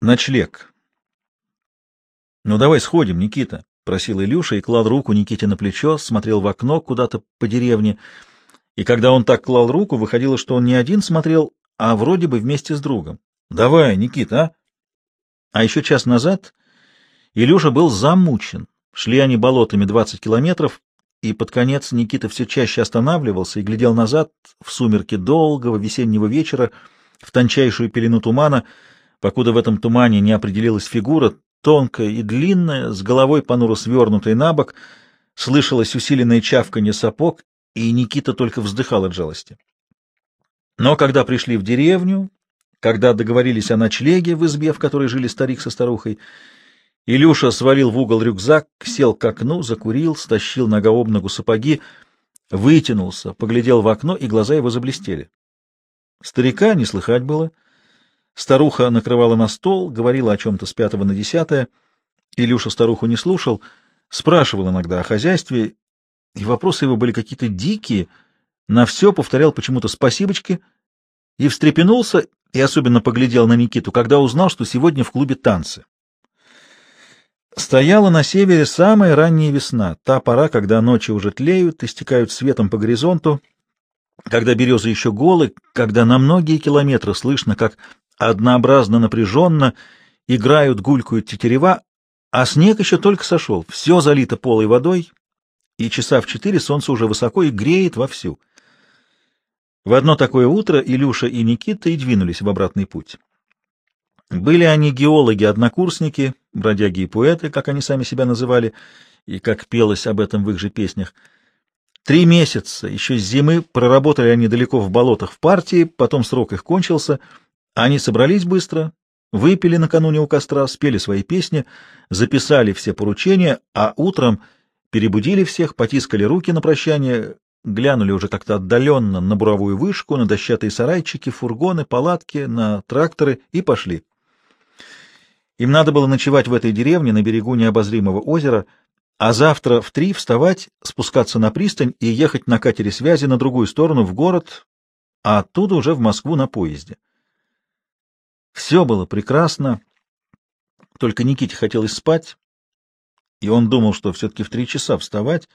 Ночлег. «Ну, давай сходим, Никита», — просил Илюша и клал руку Никите на плечо, смотрел в окно куда-то по деревне. И когда он так клал руку, выходило, что он не один смотрел, а вроде бы вместе с другом. «Давай, Никита, а?» А еще час назад Илюша был замучен. Шли они болотами двадцать километров, и под конец Никита все чаще останавливался и глядел назад в сумерки долгого весеннего вечера в тончайшую пелену тумана — покуда в этом тумане не определилась фигура, тонкая и длинная, с головой понуро свернутой на бок, слышалось усиленное чавканье сапог, и Никита только вздыхал от жалости. Но когда пришли в деревню, когда договорились о ночлеге в избе, в которой жили старик со старухой, Илюша свалил в угол рюкзак, сел к окну, закурил, стащил нога об ногу сапоги, вытянулся, поглядел в окно, и глаза его заблестели. Старика не слыхать было — Старуха накрывала на стол, говорила о чем-то с пятого на десятое. Илюша старуху не слушал, спрашивал иногда о хозяйстве, и вопросы его были какие-то дикие. На все повторял почему-то «спасибочки» и встрепенулся, и особенно поглядел на Никиту, когда узнал, что сегодня в клубе танцы. Стояла на севере самая ранняя весна, та пора, когда ночи уже тлеют, истекают светом по горизонту, когда березы еще голы, когда на многие километры слышно, как однообразно напряженно играют, гулькают тетерева, а снег еще только сошел, все залито полой водой, и часа в четыре солнце уже высоко и греет вовсю. В одно такое утро Илюша и Никита и двинулись в обратный путь. Были они геологи-однокурсники, бродяги и поэты, как они сами себя называли, и как пелось об этом в их же песнях. Три месяца, еще с зимы, проработали они далеко в болотах в партии, потом срок их кончился — они собрались быстро, выпили накануне у костра, спели свои песни, записали все поручения, а утром перебудили всех, потискали руки на прощание, глянули уже как-то отдаленно на буровую вышку, на дощатые сарайчики, фургоны, палатки, на тракторы и пошли. Им надо было ночевать в этой деревне на берегу необозримого озера, а завтра в три вставать, спускаться на пристань и ехать на катере связи на другую сторону в город, а оттуда уже в Москву на поезде. Все было прекрасно, только Никите хотелось спать, и он думал, что все-таки в три часа вставать,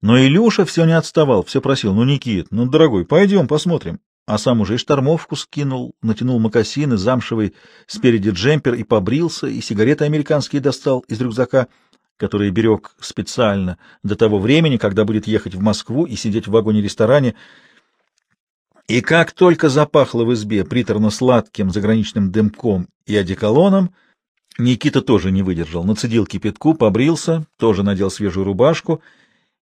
но Илюша все не отставал, все просил, ну, Никит, ну, дорогой, пойдем посмотрим. А сам уже и штормовку скинул, натянул мокасины, замшевый спереди джемпер и побрился, и сигареты американские достал из рюкзака, который берег специально до того времени, когда будет ехать в Москву и сидеть в вагоне-ресторане, и как только запахло в избе приторно-сладким заграничным дымком и одеколоном, Никита тоже не выдержал, нацедил кипятку, побрился, тоже надел свежую рубашку,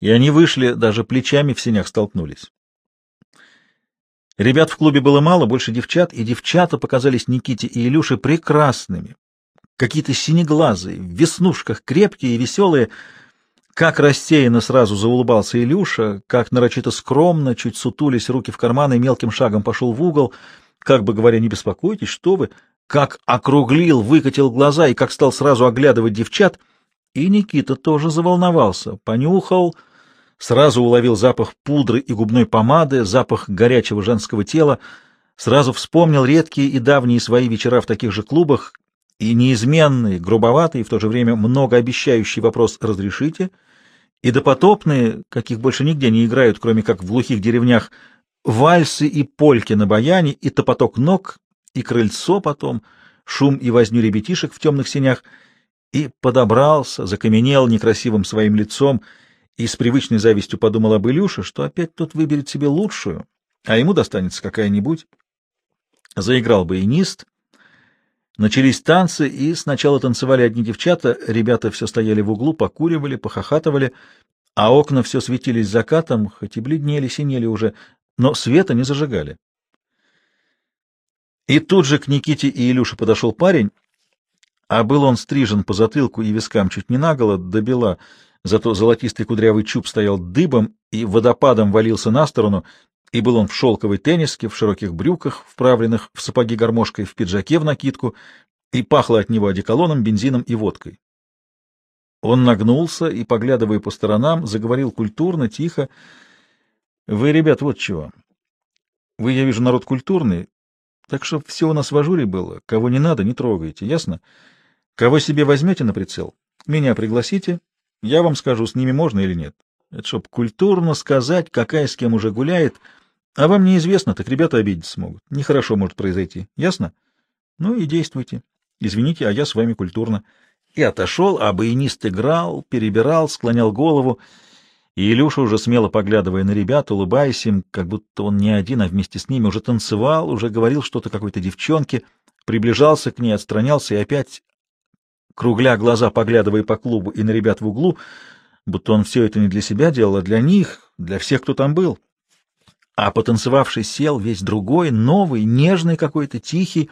и они вышли, даже плечами в сенях столкнулись. Ребят в клубе было мало, больше девчат, и девчата показались Никите и Илюше прекрасными, какие-то синеглазые, в веснушках крепкие и веселые, как рассеянно сразу заулыбался Илюша, как нарочито скромно, чуть сутулись руки в карманы, мелким шагом пошел в угол, как бы говоря, не беспокойтесь, что вы, как округлил, выкатил глаза и как стал сразу оглядывать девчат. И Никита тоже заволновался, понюхал, сразу уловил запах пудры и губной помады, запах горячего женского тела, сразу вспомнил редкие и давние свои вечера в таких же клубах, и неизменный, грубоватый и в то же время многообещающий вопрос «разрешите?» И допотопные, каких больше нигде не играют, кроме как в глухих деревнях, вальсы и польки на баяне, и топоток ног, и крыльцо потом, шум и возню ребятишек в темных сенях, и подобрался, закаменел некрасивым своим лицом, и с привычной завистью подумал об Илюше, что опять тут выберет себе лучшую, а ему достанется какая-нибудь. Заиграл бы и нист, Начались танцы, и сначала танцевали одни девчата, ребята все стояли в углу, покуривали, похохатывали, а окна все светились закатом, хоть и бледнели, синели уже, но света не зажигали. И тут же к Никите и Илюше подошел парень, а был он стрижен по затылку и вискам чуть не наголо, до бела, зато золотистый кудрявый чуб стоял дыбом и водопадом валился на сторону, и был он в шелковой тенниске, в широких брюках, вправленных в сапоги гармошкой, в пиджаке в накидку, и пахло от него одеколоном, бензином и водкой. Он нагнулся и, поглядывая по сторонам, заговорил культурно, тихо. — Вы, ребят, вот чего. Вы, я вижу, народ культурный, Так что все у нас в ажуре было. Кого не надо, не трогайте, ясно? Кого себе возьмете на прицел, меня пригласите, я вам скажу, с ними можно или нет. Это чтоб культурно сказать, какая с кем уже гуляет, а вам неизвестно, так ребята обидеться смогут. Нехорошо может произойти, ясно? Ну и действуйте. Извините, а я с вами культурно. И отошел, а баянист играл, перебирал, склонял голову, и Илюша, уже смело поглядывая на ребят, улыбаясь им, как будто он не один, а вместе с ними, уже танцевал, уже говорил что-то какой-то девчонке, приближался к ней, отстранялся и опять, кругля глаза, поглядывая по клубу и на ребят в углу, будто он все это не для себя делал, а для них, для всех, кто там был. А потанцевавший сел весь другой, новый, нежный какой-то, тихий,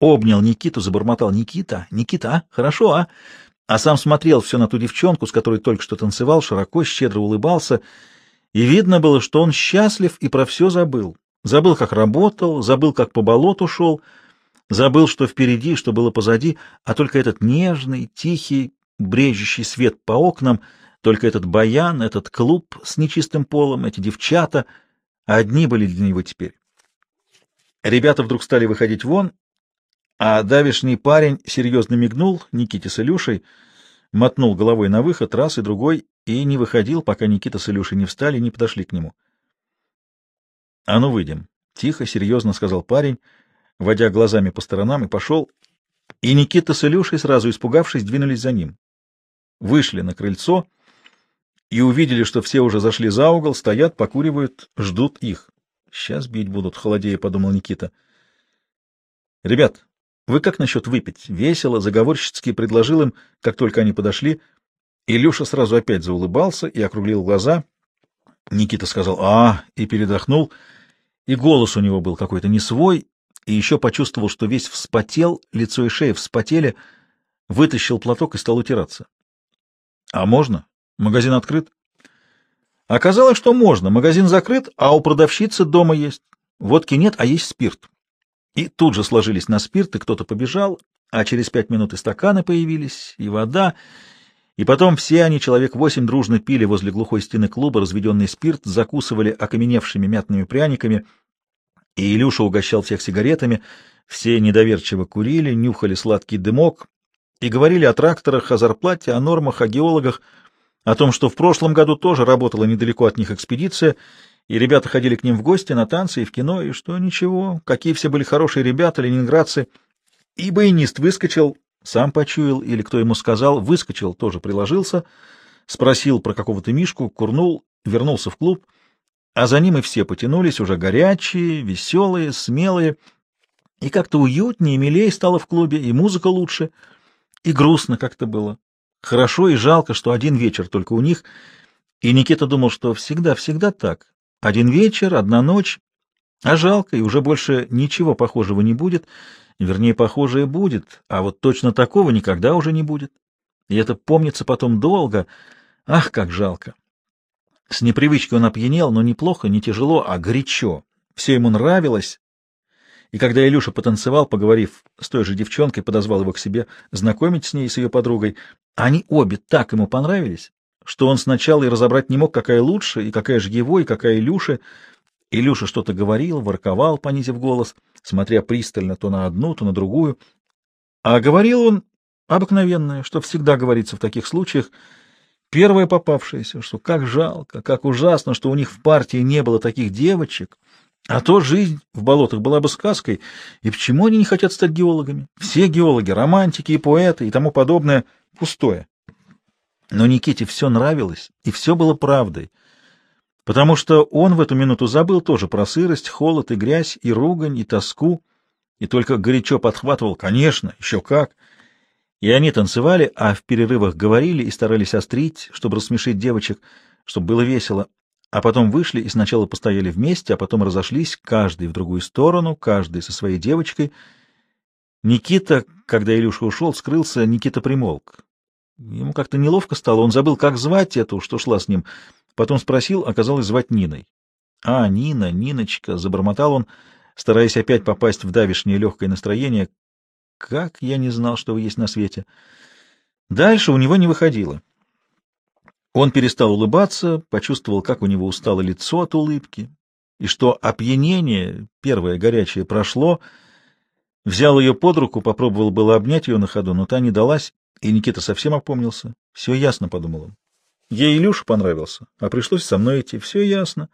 обнял Никиту, забормотал «Никита, Никита, а? Хорошо, а?» а сам смотрел все на ту девчонку, с которой только что танцевал, широко, щедро улыбался, и видно было, что он счастлив и про все забыл. Забыл, как работал, забыл, как по болоту шел, забыл, что впереди, что было позади, а только этот нежный, тихий, брежущий свет по окнам, только этот баян, этот клуб с нечистым полом, эти девчата, одни были для него теперь. Ребята вдруг стали выходить вон, а давишний парень серьезно мигнул Никите с Илюшей, мотнул головой на выход раз и другой и не выходил, пока Никита с Илюшей не встали и не подошли к нему. — А ну, выйдем. — тихо, серьезно сказал парень, водя глазами по сторонам, и пошел. И Никита с Илюшей, сразу испугавшись, двинулись за ним. Вышли на крыльцо и увидели, что все уже зашли за угол, стоят, покуривают, ждут их. — Сейчас бить будут, холодея, — подумал Никита. — Ребят, вы как насчет выпить? Весело, заговорщицки предложил им, как только они подошли. Илюша сразу опять заулыбался и округлил глаза. Никита сказал «А!» и передохнул, и голос у него был какой-то не свой, и еще почувствовал, что весь вспотел, лицо и шея вспотели, вытащил платок и стал утираться. «А можно? Магазин открыт?» Оказалось, что можно. Магазин закрыт, а у продавщицы дома есть. Водки нет, а есть спирт. И тут же сложились на спирт, и кто-то побежал, а через пять минут и стаканы появились, и вода, и потом все они, человек восемь, дружно пили возле глухой стены клуба разведенный спирт, закусывали окаменевшими мятными пряниками, и Илюша угощал всех сигаретами, все недоверчиво курили, нюхали сладкий дымок и говорили о тракторах, о зарплате, о нормах, о геологах, о том, что в прошлом году тоже работала недалеко от них экспедиция, и ребята ходили к ним в гости, на танцы и в кино, и что ничего, какие все были хорошие ребята, ленинградцы. И баянист выскочил, сам почуял, или кто ему сказал, выскочил, тоже приложился, спросил про какого-то Мишку, курнул, вернулся в клуб, а за ним и все потянулись, уже горячие, веселые, смелые, и как-то уютнее, милее стало в клубе, и музыка лучше, и грустно как-то было. Хорошо и жалко, что один вечер только у них, и Никита думал, что всегда-всегда так. Один вечер, одна ночь, а жалко, и уже больше ничего похожего не будет, вернее, похожее будет, а вот точно такого никогда уже не будет. И это помнится потом долго. Ах, как жалко! С непривычки он опьянел, но неплохо, не тяжело, а горячо. Все ему нравилось. И когда Илюша потанцевал, поговорив с той же девчонкой, подозвал его к себе знакомить с ней, с ее подругой, они обе так ему понравились, что он сначала и разобрать не мог, какая лучше, и какая же его, и какая Илюша. Илюша что-то говорил, ворковал, понизив голос, смотря пристально то на одну, то на другую. А говорил он обыкновенное, что всегда говорится в таких случаях, первое попавшееся, что как жалко, как ужасно, что у них в партии не было таких девочек, а то жизнь в болотах была бы сказкой, и почему они не хотят стать геологами? Все геологи, романтики и поэты и тому подобное — пустое. Но Никите все нравилось, и все было правдой, потому что он в эту минуту забыл тоже про сырость, холод и грязь, и ругань, и тоску, и только горячо подхватывал «конечно, еще как!» И они танцевали, а в перерывах говорили и старались острить, чтобы рассмешить девочек, чтобы было весело, а потом вышли и сначала постояли вместе, а потом разошлись, каждый в другую сторону, каждый со своей девочкой. Никита, когда Илюша ушел, скрылся, Никита примолк. Ему как-то неловко стало, он забыл, как звать эту, что шла с ним. Потом спросил, оказалось, звать Ниной. «А, Нина, Ниночка», — забормотал он, стараясь опять попасть в давишнее легкое настроение. «Как я не знал, что вы есть на свете!» Дальше у него не выходило. Он перестал улыбаться, почувствовал, как у него устало лицо от улыбки, и что опьянение, первое горячее, прошло, взял ее под руку, попробовал было обнять ее на ходу, но та не далась, и Никита совсем опомнился. Все ясно, — подумал он. Ей Илюша понравился, а пришлось со мной идти. Все ясно.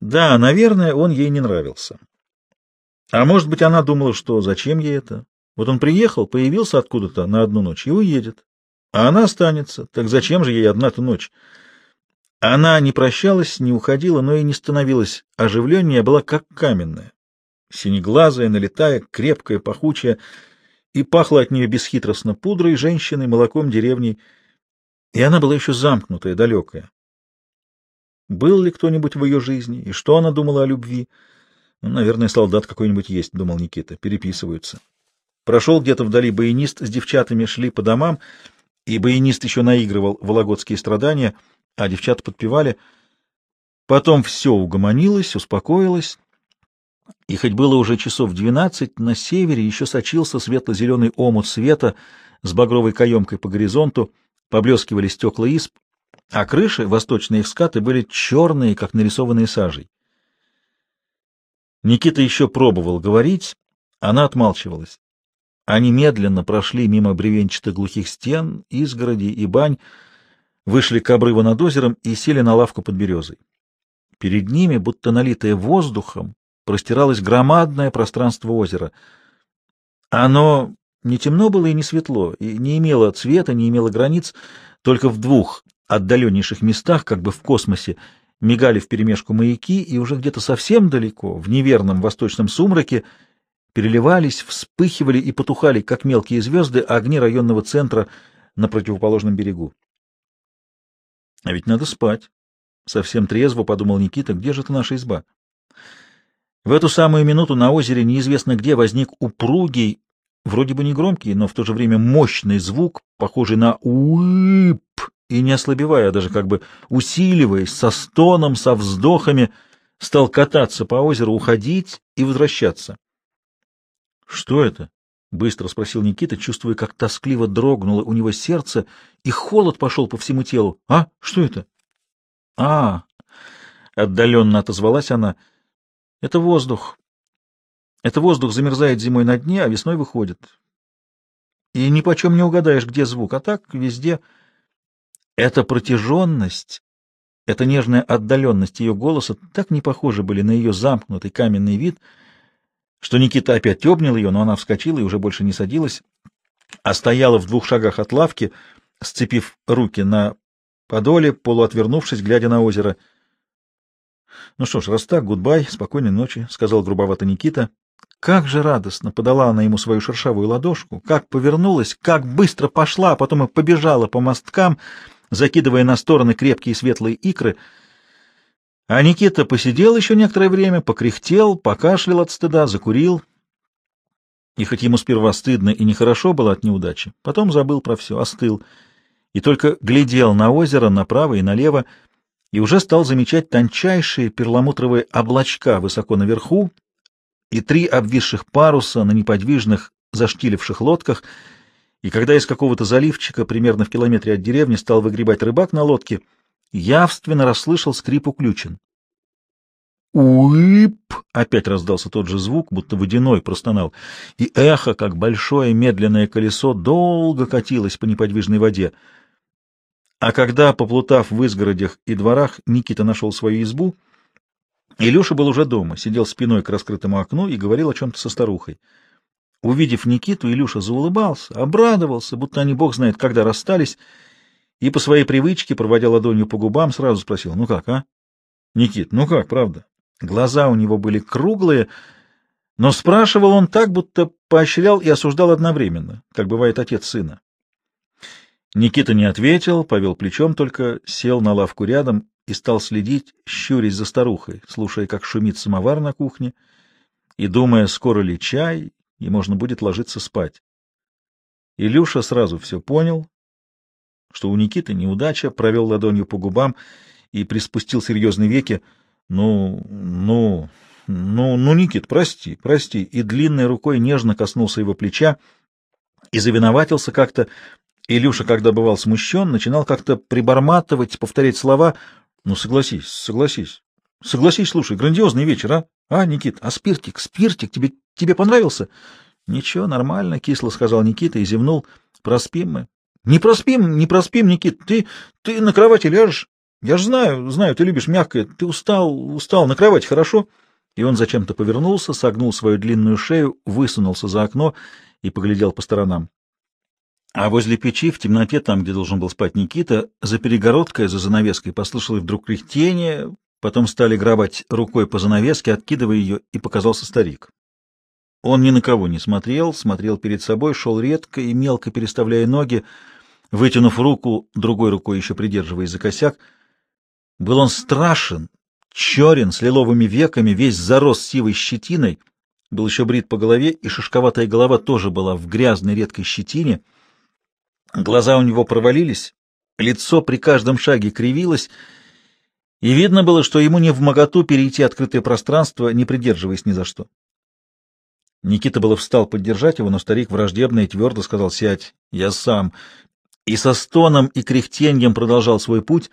Да, наверное, он ей не нравился. А может быть, она думала, что зачем ей это? Вот он приехал, появился откуда-то на одну ночь и уедет. А она останется. Так зачем же ей одна-то ночь? Она не прощалась, не уходила, но и не становилась оживленнее, была как каменная. Синеглазая, налетая, крепкая, пахучая, и пахло от нее бесхитростно пудрой, женщиной, молоком, деревней. И она была еще замкнутая, далекая. Был ли кто-нибудь в ее жизни, и что она думала о любви? Ну, наверное, солдат какой-нибудь есть, — думал Никита, — переписываются. Прошел где-то вдали баянист с девчатами, шли по домам, и баянист еще наигрывал вологодские страдания, а девчата подпевали. Потом все угомонилось, успокоилось, и хоть было уже часов двенадцать, на севере еще сочился светло-зеленый омут света с багровой каемкой по горизонту, поблескивали стекла исп, а крыши, восточные их скаты, были черные, как нарисованные сажей. Никита еще пробовал говорить, она отмалчивалась. Они медленно прошли мимо бревенчатых глухих стен, изгородей и бань, вышли к обрыву над озером и сели на лавку под березой. Перед ними, будто налитое воздухом, простиралось громадное пространство озера. Оно не темно было и не светло, и не имело цвета, не имело границ, только в двух отдаленнейших местах, как бы в космосе, мигали вперемешку маяки, и уже где-то совсем далеко, в неверном восточном сумраке, переливались, вспыхивали и потухали, как мелкие звезды, огни районного центра на противоположном берегу. — А ведь надо спать. Совсем трезво подумал Никита, где же это наша изба? В эту самую минуту на озере неизвестно где возник упругий, вроде бы не громкий, но в то же время мощный звук, похожий на уип, и не ослабевая, а даже как бы усиливаясь, со стоном, со вздохами, стал кататься по озеру, уходить и возвращаться. — Что это? — быстро спросил Никита, чувствуя, как тоскливо дрогнуло у него сердце, и холод пошел по всему телу. — А? Что это? — А! — отдаленно отозвалась она. — Это воздух. Это воздух замерзает зимой на дне, а весной выходит. И ни почем не угадаешь, где звук, а так везде — эта протяженность, эта нежная отдаленность ее голоса так не похожи были на ее замкнутый каменный вид, что Никита опять обнял ее, но она вскочила и уже больше не садилась, а стояла в двух шагах от лавки, сцепив руки на подоле, полуотвернувшись, глядя на озеро. — Ну что ж, раз так, гудбай, спокойной ночи, — сказал грубовато Никита. Как же радостно подала она ему свою шершавую ладошку, как повернулась, как быстро пошла, а потом и побежала по мосткам, закидывая на стороны крепкие светлые икры. А Никита посидел еще некоторое время, покряхтел, покашлял от стыда, закурил. И хоть ему сперва стыдно и нехорошо было от неудачи, потом забыл про все, остыл, и только глядел на озеро направо и налево, и уже стал замечать тончайшие перламутровые облачка высоко наверху и три обвисших паруса на неподвижных заштиливших лодках — и когда из какого-то заливчика, примерно в километре от деревни, стал выгребать рыбак на лодке, явственно расслышал скрип уключен. «Уип!» — опять раздался тот же звук, будто водяной простонал, и эхо, как большое медленное колесо, долго катилось по неподвижной воде. А когда, поплутав в изгородях и дворах, Никита нашел свою избу, Илюша был уже дома, сидел спиной к раскрытому окну и говорил о чем-то со старухой. Увидев Никиту, Илюша заулыбался, обрадовался, будто они бог знает, когда расстались, и по своей привычке, проводя ладонью по губам, сразу спросил, ну как, а? Никит, ну как, правда? Глаза у него были круглые, но спрашивал он так, будто поощрял и осуждал одновременно, как бывает отец сына. Никита не ответил, повел плечом только, сел на лавку рядом и стал следить, щурясь за старухой, слушая, как шумит самовар на кухне, и думая, скоро ли чай и можно будет ложиться спать. Илюша сразу все понял, что у Никиты неудача, провел ладонью по губам и приспустил серьезные веки. «Ну, ну, ну, ну, Никит, прости, прости!» И длинной рукой нежно коснулся его плеча и завиноватился как-то. Илюша, когда бывал смущен, начинал как-то приборматывать, повторять слова. «Ну, согласись, согласись. Согласись, слушай, грандиозный вечер, а? А, Никит, а спиртик, спиртик, тебе, тебе понравился? Ничего, нормально, кисло сказал Никита и зевнул. Проспим мы. Не проспим, не проспим, Никит. Ты, ты на кровати ляжешь? Я же знаю, знаю, ты любишь мягкое. Ты устал, устал. На кровати, хорошо? И он зачем-то повернулся, согнул свою длинную шею, высунулся за окно и поглядел по сторонам. А возле печи, в темноте, там, где должен был спать Никита, за перегородкой, за занавеской, послышалось вдруг кряхтение, потом стали грабать рукой по занавеске, откидывая ее, и показался старик. Он ни на кого не смотрел, смотрел перед собой, шел редко и мелко переставляя ноги, вытянув руку, другой рукой еще придерживаясь за косяк. Был он страшен, черен, с лиловыми веками, весь зарос сивой щетиной, был еще брит по голове, и шишковатая голова тоже была в грязной редкой щетине — Глаза у него провалились, лицо при каждом шаге кривилось, и видно было, что ему не в моготу перейти открытое пространство, не придерживаясь ни за что. Никита было встал поддержать его, но старик враждебно и твердо сказал «Сядь, я сам», и со стоном и кряхтеньем продолжал свой путь.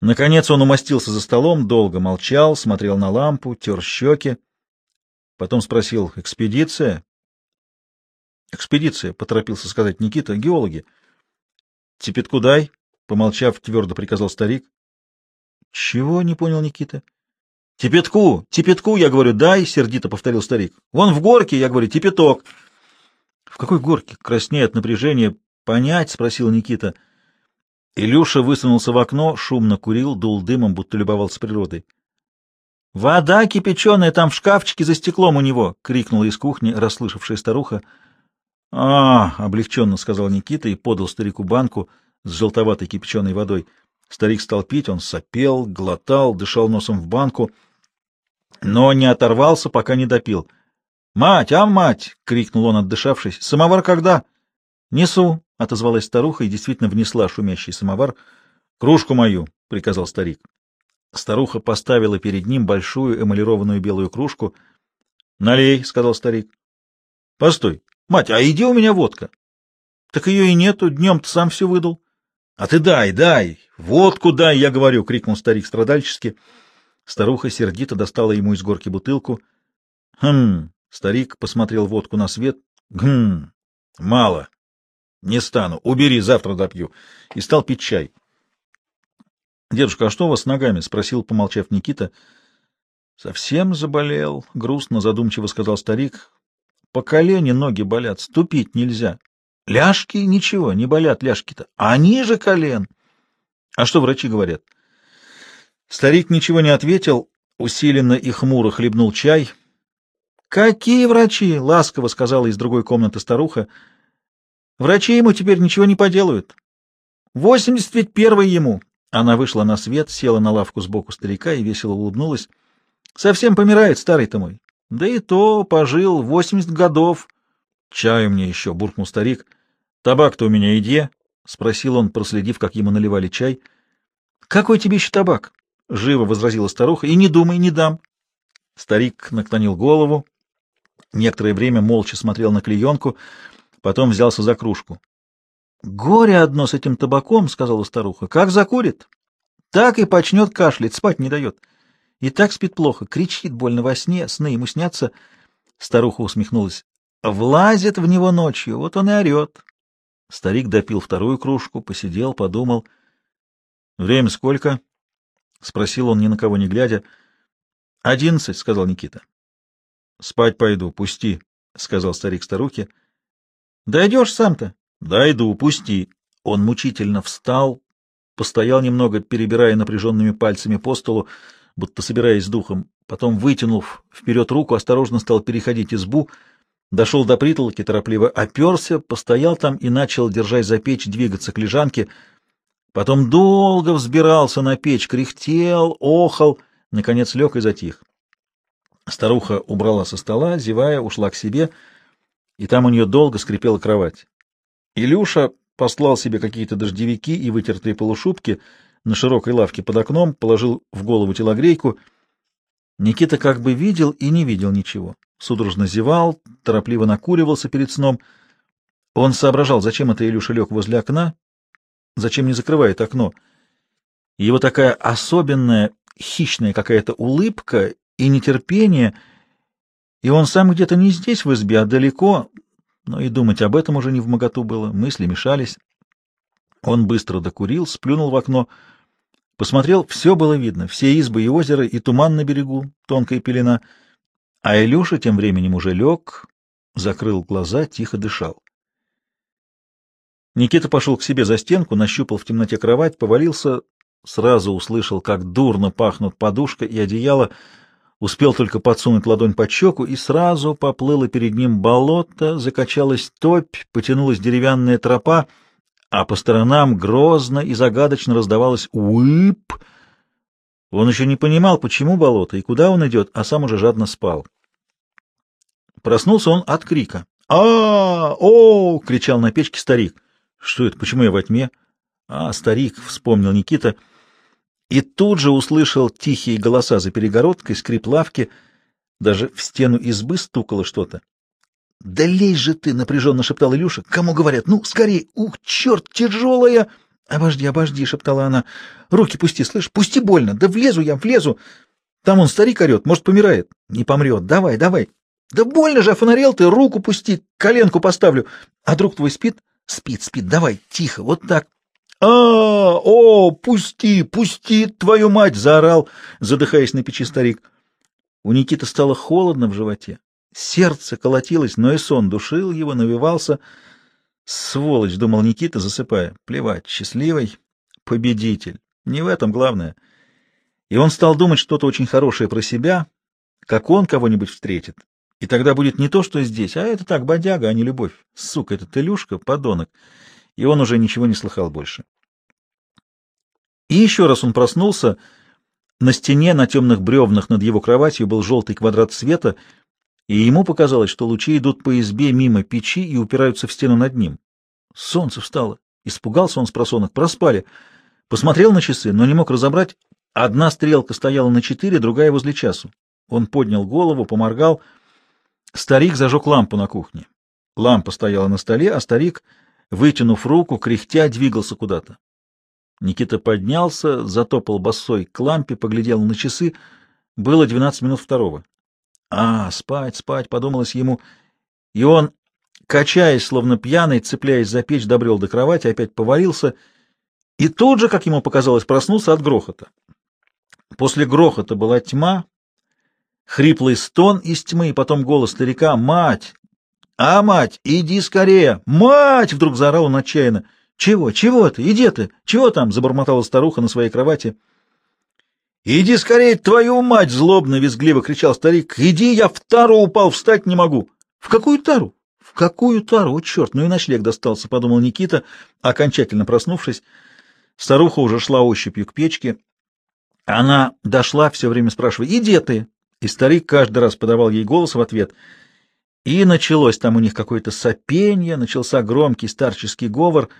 Наконец он умостился за столом, долго молчал, смотрел на лампу, тер щеки. Потом спросил «Экспедиция?» Экспедиция, — поторопился сказать Никита, — геологи. — Типетку дай, — помолчав, твердо приказал старик. — Чего? — не понял Никита. — Типетку, типетку, я говорю, дай, — сердито повторил старик. — Вон в горке, я говорю, типеток. — В какой горке? — краснея от напряжения. — Понять, — спросил Никита. Илюша высунулся в окно, шумно курил, дул дымом, будто любовался природой. — Вода кипяченая там в шкафчике за стеклом у него! — крикнула из кухни расслышавшая старуха. А, облегченно сказал Никита и подал старику банку с желтоватой кипяченой водой. Старик стал пить, он сопел, глотал, дышал носом в банку, но не оторвался, пока не допил. «Мать, а мать!» — крикнул он, отдышавшись. «Самовар когда?» «Несу», — отозвалась старуха и действительно внесла шумящий самовар. «Кружку мою», — приказал старик. Старуха поставила перед ним большую эмалированную белую кружку. «Налей», — сказал старик. «Постой, Мать, а иди у меня водка. Так ее и нету, днем-то сам все выдал. А ты дай, дай, водку дай, я говорю, крикнул старик страдальчески. Старуха сердито достала ему из горки бутылку. Хм, старик посмотрел водку на свет. Гм, мало. Не стану, убери, завтра допью. И стал пить чай. Дедушка, а что у вас с ногами? спросил, помолчав Никита. Совсем заболел, грустно, задумчиво сказал старик. По колени ноги болят, ступить нельзя. Ляжки ничего, не болят ляжки-то, а ниже колен. А что врачи говорят? Старик ничего не ответил, усиленно и хмуро хлебнул чай. «Какие врачи?» — ласково сказала из другой комнаты старуха. «Врачи ему теперь ничего не поделают. Восемьдесят ведь первый ему». Она вышла на свет, села на лавку сбоку старика и весело улыбнулась. «Совсем помирает старый-то мой. Да и то пожил восемьдесят годов. Чаю мне еще, буркнул старик. Табак-то у меня иди, спросил он, проследив, как ему наливали чай. Какой тебе еще табак? Живо возразила старуха. И не думай, не дам. Старик наклонил голову, некоторое время молча смотрел на клеенку, потом взялся за кружку. — Горе одно с этим табаком, — сказала старуха. — Как закурит, так и почнет кашлять, спать не дает. — и так спит плохо, кричит больно во сне, сны ему снятся. Старуха усмехнулась. Влазит в него ночью, вот он и орет. Старик допил вторую кружку, посидел, подумал. — Время сколько? — спросил он, ни на кого не глядя. — Одиннадцать, — сказал Никита. — Спать пойду, пусти, — сказал старик старухе. — Дойдешь сам-то? — Дойду, пусти. Он мучительно встал, постоял немного, перебирая напряженными пальцами по столу, будто собираясь с духом, потом, вытянув вперед руку, осторожно стал переходить избу, дошел до притолки, торопливо оперся, постоял там и начал, держась за печь, двигаться к лежанке, потом долго взбирался на печь, кряхтел, охал, наконец лег и затих. Старуха убрала со стола, зевая, ушла к себе, и там у нее долго скрипела кровать. Илюша послал себе какие-то дождевики и вытертые полушубки — на широкой лавке под окном, положил в голову телогрейку. Никита как бы видел и не видел ничего. Судорожно зевал, торопливо накуривался перед сном. Он соображал, зачем это Илюша лег возле окна, зачем не закрывает окно. Его такая особенная хищная какая-то улыбка и нетерпение, и он сам где-то не здесь, в избе, а далеко, но и думать об этом уже не в моготу было, мысли мешались. Он быстро докурил, сплюнул в окно, посмотрел, все было видно, все избы и озеро, и туман на берегу, тонкая пелена, а Илюша тем временем уже лег, закрыл глаза, тихо дышал. Никита пошел к себе за стенку, нащупал в темноте кровать, повалился, сразу услышал, как дурно пахнут подушка и одеяло, успел только подсунуть ладонь под щеку, и сразу поплыло перед ним болото, закачалась топь, потянулась деревянная тропа, а по сторонам грозно и загадочно раздавалось «уип». Он еще не понимал, почему болото и куда он идет, а сам уже жадно спал. Проснулся он от крика. а о кричал на печке старик. Что это? Почему я во тьме? А, старик, вспомнил Никита. И тут же услышал тихие голоса за перегородкой, скрип лавки, даже в стену избы стукало что-то. — Да лезь же ты! — напряженно шептал Илюша. — Кому говорят? Ну, скорее! Ух, черт, тяжелая! — Обожди, обожди! — шептала она. — Руки пусти, слышь, пусти больно! Да влезу я, влезу! Там он старик орет, может, помирает. Не помрет. Давай, давай. Да больно же, офонарел ты, руку пусти, коленку поставлю. А друг твой спит? Спит, спит, давай, тихо, вот так. А, о, пусти, пусти, твою мать, заорал, задыхаясь на печи старик. У Никиты стало холодно в животе. Сердце колотилось, но и сон душил его, навивался. Сволочь, думал Никита, засыпая. Плевать, счастливый победитель. Не в этом главное. И он стал думать что-то очень хорошее про себя, как он кого-нибудь встретит. И тогда будет не то, что здесь, а это так, бодяга, а не любовь. Сука, этот Илюшка, подонок. И он уже ничего не слыхал больше. И еще раз он проснулся. На стене, на темных бревнах над его кроватью был желтый квадрат света, и ему показалось, что лучи идут по избе мимо печи и упираются в стену над ним. Солнце встало. Испугался он с просонок. Проспали. Посмотрел на часы, но не мог разобрать. Одна стрелка стояла на четыре, другая возле часу. Он поднял голову, поморгал — Старик зажег лампу на кухне. Лампа стояла на столе, а старик, вытянув руку, кряхтя, двигался куда-то. Никита поднялся, затопал босой к лампе, поглядел на часы. Было двенадцать минут второго. «А, спать, спать!» — подумалось ему. И он, качаясь, словно пьяный, цепляясь за печь, добрел до кровати, опять повалился и тут же, как ему показалось, проснулся от грохота. После грохота была тьма, Хриплый стон из тьмы, и потом голос старика «Мать! А, мать, иди скорее! Мать!» Вдруг заорал он отчаянно. «Чего? Чего ты? Иди ты! Чего там?» — забормотала старуха на своей кровати. «Иди скорее, твою мать!» — злобно-визгливо кричал старик. «Иди, я в тару упал, встать не могу!» «В какую тару?» «В какую тару? О, черт, ну и ночлег достался!» — подумал Никита, окончательно проснувшись. Старуха уже шла ощупью к печке. Она дошла, все время спрашивая, «Иди ты?» И старик каждый раз подавал ей голос в ответ. И началось там у них какое-то сопенье, начался громкий старческий говор,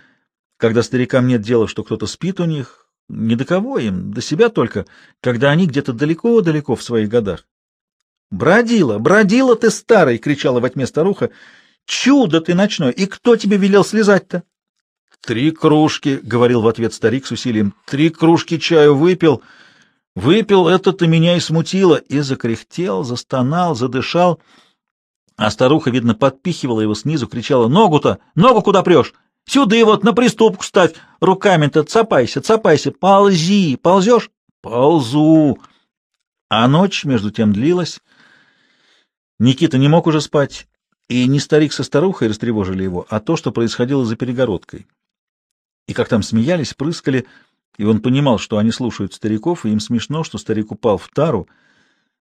когда старикам нет дела, что кто-то спит у них, ни до кого им, до себя только, когда они где-то далеко-далеко в своих годах. «Бродила, бродила ты старый!» — кричала во тьме старуха. «Чудо ты ночной! И кто тебе велел слезать-то?» «Три кружки», — говорил в ответ старик с усилием, — «три кружки чаю выпил». Выпил это-то меня и смутило, и закряхтел, застонал, задышал. А старуха, видно, подпихивала его снизу, кричала, «Ногу-то! Ногу куда прешь? Сюда вот на приступку ставь! Руками-то цапайся, цапайся! Ползи! Ползешь? Ползу!» А ночь, между тем, длилась. Никита не мог уже спать, и не старик со старухой растревожили его, а то, что происходило за перегородкой. И как там смеялись, прыскали, и он понимал, что они слушают стариков, и им смешно, что старик упал в тару,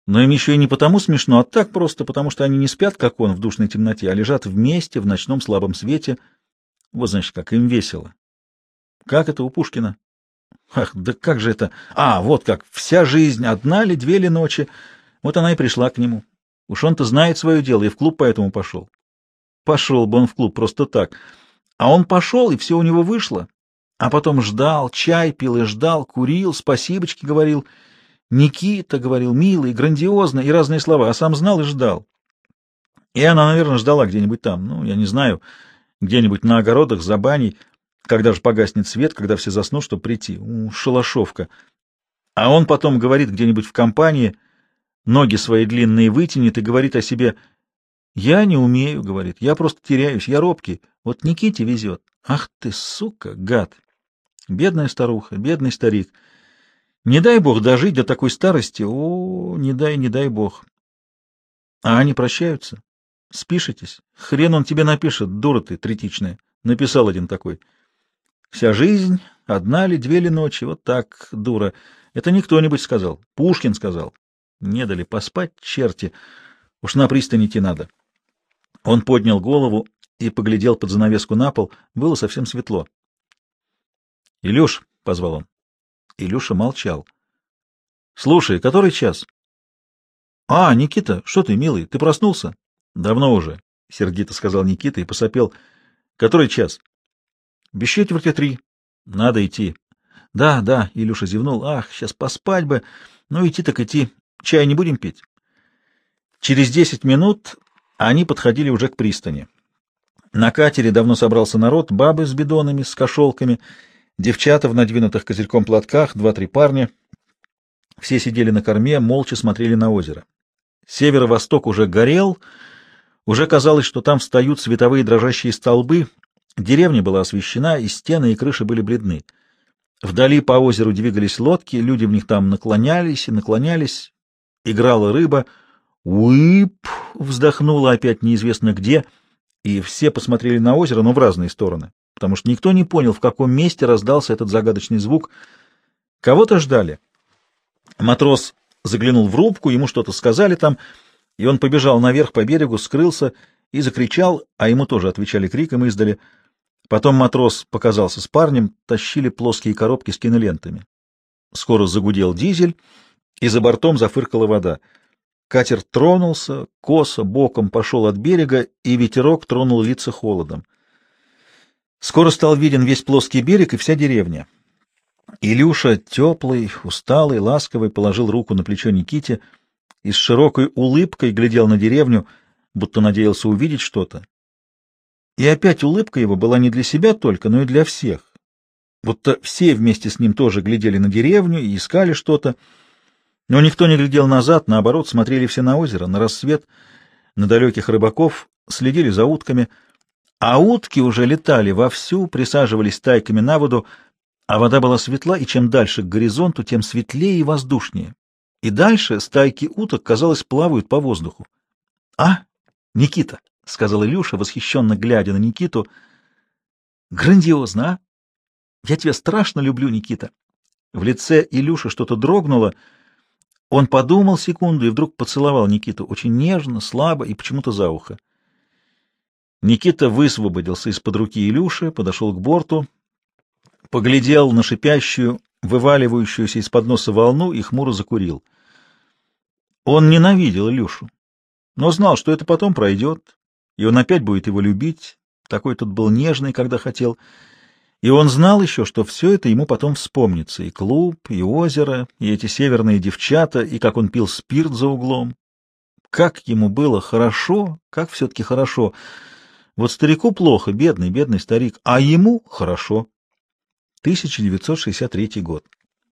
но им еще и не потому смешно, а так просто, потому что они не спят, как он, в душной темноте, а лежат вместе в ночном слабом свете. Вот, значит, как им весело. Как это у Пушкина? Ах, да как же это? А, вот как, вся жизнь, одна ли, две ли ночи. Вот она и пришла к нему. Уж он-то знает свое дело и в клуб поэтому пошел. Пошел бы он в клуб просто так. А он пошел, и все у него вышло. А потом ждал, чай пил и ждал, курил, спасибочки говорил. Никита говорил, милый, грандиозно и разные слова, а сам знал и ждал. И она, наверное, ждала где-нибудь там, ну, я не знаю, где-нибудь на огородах, за баней, когда же погаснет свет, когда все заснут, чтобы прийти. У, шалашовка. А он потом говорит где-нибудь в компании, ноги свои длинные вытянет и говорит о себе «Я не умею», — говорит, — «я просто теряюсь, я робкий. Вот Никите везет. Ах ты, сука, гад! Бедная старуха, бедный старик. Не дай бог дожить до такой старости. О, не дай, не дай бог. А они прощаются? Спишетесь? Хрен он тебе напишет, дура ты, третичная. Написал один такой. Вся жизнь, одна ли, две ли ночи, вот так, дура. Это не кто-нибудь сказал. Пушкин сказал. Не дали поспать, черти. Уж на пристань идти надо. Он поднял голову и поглядел под занавеску на пол. Было совсем светло. — Илюш, — позвал он. Илюша молчал. — Слушай, который час? — А, Никита, что ты, милый, ты проснулся? — Давно уже, — сердито сказал Никита и посопел. — Который час? — Без четверти три. — Надо идти. — Да, да, — Илюша зевнул. — Ах, сейчас поспать бы. Ну, идти так идти. Чай не будем пить? Через десять минут они подходили уже к пристани. На катере давно собрался народ, бабы с бидонами, с кошелками, девчата в надвинутых козырьком платках, два-три парня. Все сидели на корме, молча смотрели на озеро. Северо-восток уже горел, уже казалось, что там встают световые дрожащие столбы, деревня была освещена, и стены, и крыши были бледны. Вдали по озеру двигались лодки, люди в них там наклонялись и наклонялись, играла рыба. «Уип!» — вздохнула опять неизвестно где — и все посмотрели на озеро, но в разные стороны, потому что никто не понял, в каком месте раздался этот загадочный звук. Кого-то ждали. Матрос заглянул в рубку, ему что-то сказали там, и он побежал наверх по берегу, скрылся и закричал, а ему тоже отвечали криком издали. Потом матрос показался с парнем, тащили плоские коробки с кинолентами. Скоро загудел дизель, и за бортом зафыркала вода — Катер тронулся, косо, боком пошел от берега, и ветерок тронул лица холодом. Скоро стал виден весь плоский берег и вся деревня. Илюша, теплый, усталый, ласковый, положил руку на плечо Никите и с широкой улыбкой глядел на деревню, будто надеялся увидеть что-то. И опять улыбка его была не для себя только, но и для всех. Будто все вместе с ним тоже глядели на деревню и искали что-то, но никто не глядел назад, наоборот, смотрели все на озеро, на рассвет, на далеких рыбаков, следили за утками. А утки уже летали вовсю, присаживались тайками на воду, а вода была светла, и чем дальше к горизонту, тем светлее и воздушнее. И дальше стайки уток, казалось, плавают по воздуху. — А, Никита, — сказал Илюша, восхищенно глядя на Никиту, — грандиозно, а? Я тебя страшно люблю, Никита. В лице Илюши что-то дрогнуло — он подумал секунду и вдруг поцеловал Никиту очень нежно, слабо и почему-то за ухо. Никита высвободился из-под руки Илюши, подошел к борту, поглядел на шипящую, вываливающуюся из-под носа волну и хмуро закурил. Он ненавидел Илюшу, но знал, что это потом пройдет, и он опять будет его любить. Такой тут был нежный, когда хотел — и он знал еще, что все это ему потом вспомнится, и клуб, и озеро, и эти северные девчата, и как он пил спирт за углом. Как ему было хорошо, как все-таки хорошо. Вот старику плохо, бедный, бедный старик, а ему хорошо. 1963 год.